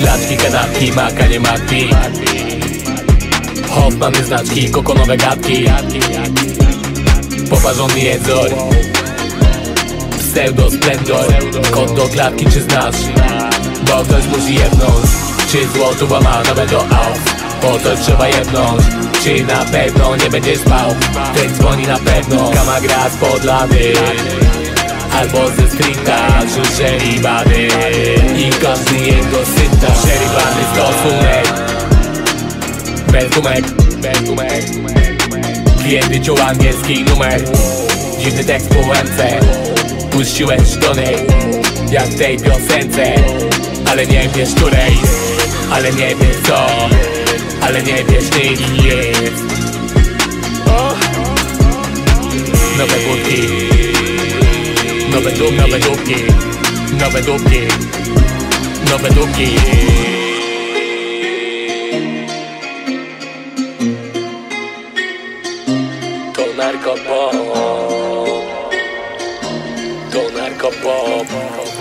Laczki, kanapki, maka, nie maki. Hoffmany znaczki, kokonowe gadki. Poparzony jedzor. Pseudo splendor. Kod do klatki czy znasz? Bo ktoś musi jebnąć. Czy złoto łama nawet do auf Po coś trzeba jebnąć. Czy na pewno nie będziesz spał? Ten dzwoni na pewno. Kama gra spod lady Albo ze stringa Słyszeli bady I każdy jego synta Przerywany stosunek Bez gumek Bez gumek Klienty ciął angielski numer. Dziwny tekst po łęce Puściłeś tony Jak w tej piosence Ale nie wiesz której. Ale nie wiesz co Ale nie wiesz ty jest! Nowe budki Nowe dupki Nowe dupki Nowe dupki Nowe dupki To narkopop. To narkopop